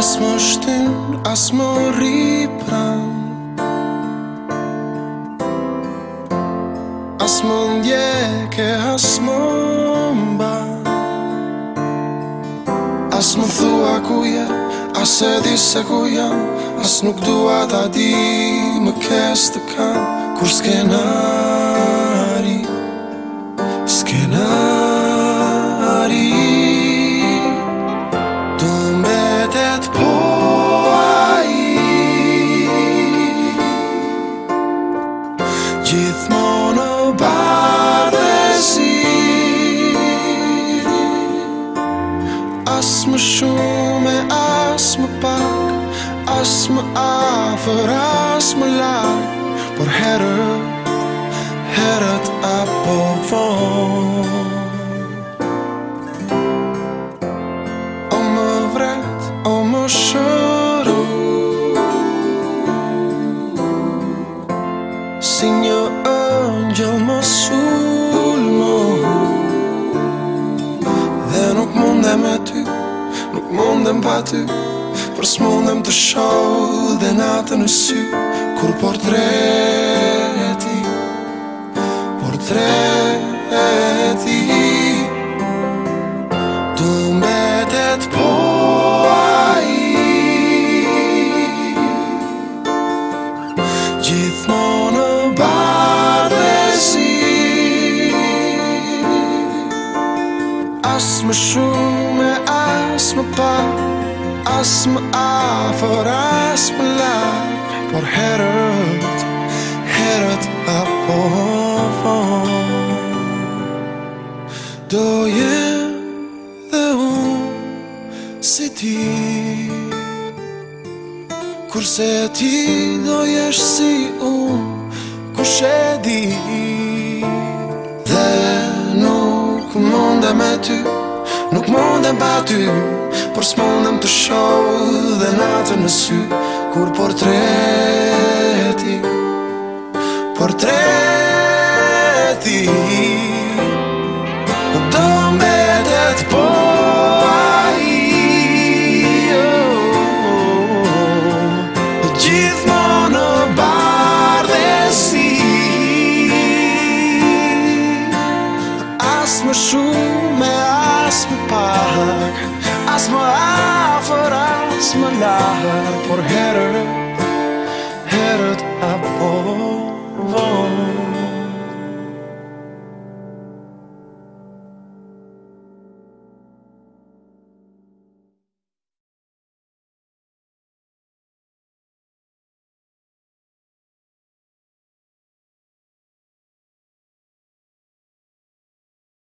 As më shtin, as më ri As më ndjeke, as më mba As më thua ku je, as e di se ku jam As nuk dua ta di, më kes të kan Kur s'kena Gjithmonë bardhësi As më shumë e as më pak As më afer, as më lak Por herër aty Për s'mundëm të shohu dhe natë në sy Kur portreti Portreti Të mbetet po a i Gjithmonë në badesi As më shumë as më pak As më afër, as më lakë Por herët, herët apo Do je dhe unë si ti Kurse ti do jesh si unë ku shedi Dhe nuk mund e me ty Nuk mundem pa ty Por s'mundem të shohu Dhe natër në sy Kur portreti Portreti të mbetet po aji oh, jo. oh, oh, Gjithë më në bardhesi As më shumë as my pahag, as my afar, as my lahar, for him.